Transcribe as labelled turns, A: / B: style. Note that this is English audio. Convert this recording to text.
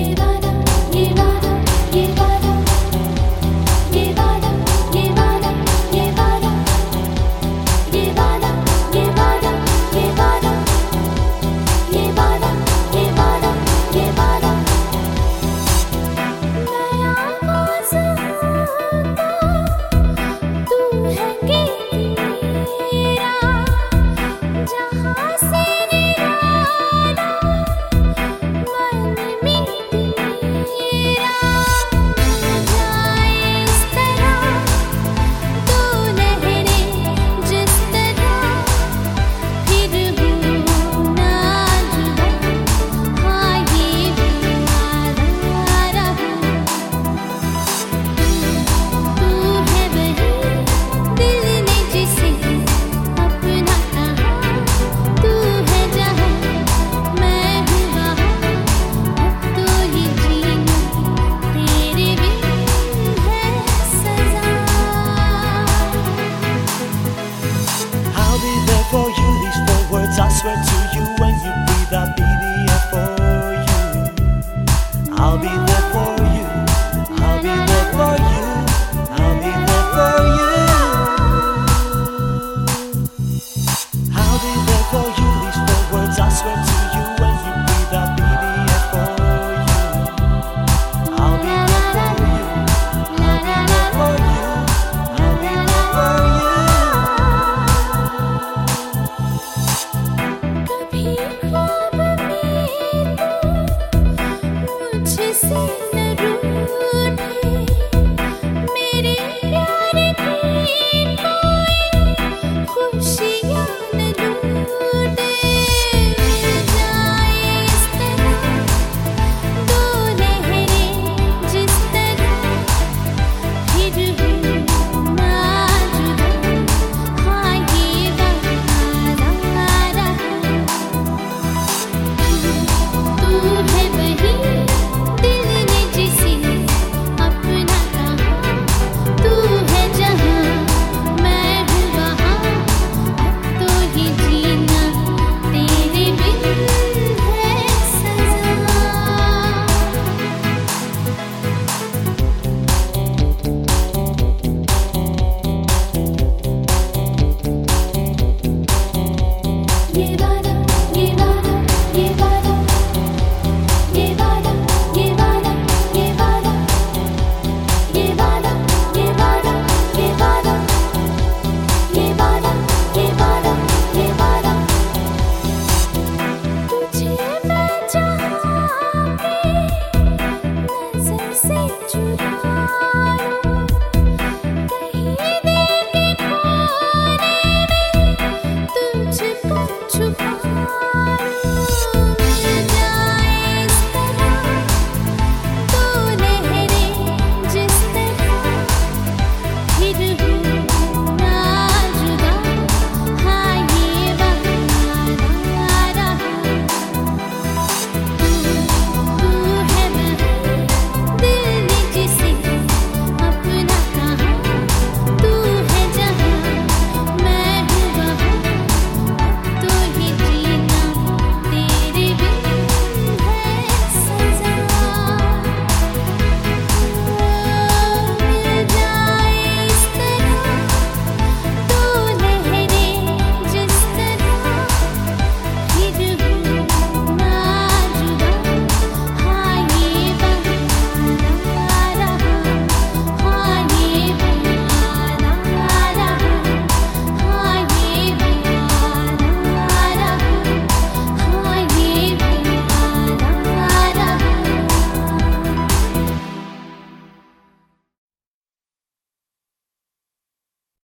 A: felicidad.
B: Swear to